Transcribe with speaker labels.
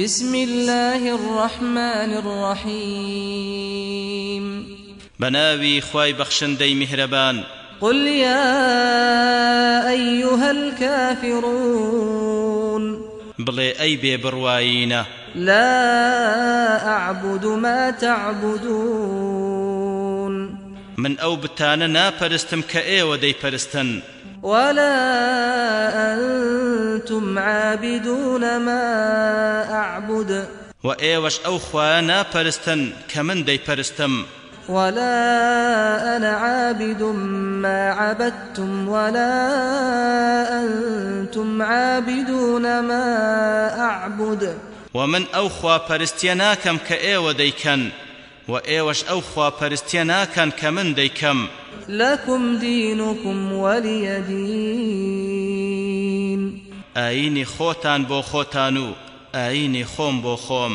Speaker 1: بسم الله الرحمن الرحيم.
Speaker 2: بناوي خواي بخشن دي مهربان
Speaker 1: قل يا أيها الكافرون.
Speaker 2: بلي أي ببروائينا
Speaker 1: لا أعبد ما تعبدون.
Speaker 2: من أو بتانا نا پرستم كأي ودي پرستن
Speaker 1: ولا أن وأنتم عابدون ما أعبد.
Speaker 2: وإيوش أو خوانا پرستن كمن دي پرستم.
Speaker 1: ولا أنا عابد ما عبدتم ولا أنتم عابدون ما أعبد.
Speaker 2: ومن أو خوا پرستيناكم كإيو ديكن وإيوش أو خوا پرستيناكن كمن ديكم
Speaker 1: لكم دينكم ولي دين.
Speaker 2: ئاینی خۆتان بۆ خۆتان و ئاینی خۆم بۆ خۆم.